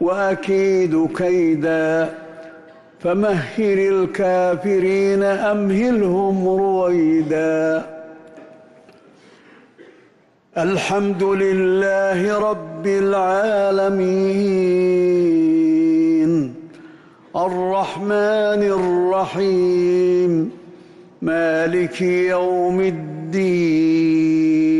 وأكيد كيدا. فمهل الكافرين أمهلهم رويدا. الحمد لله رب العالمين. الرحمن الرحيم. مالك يوم الدين.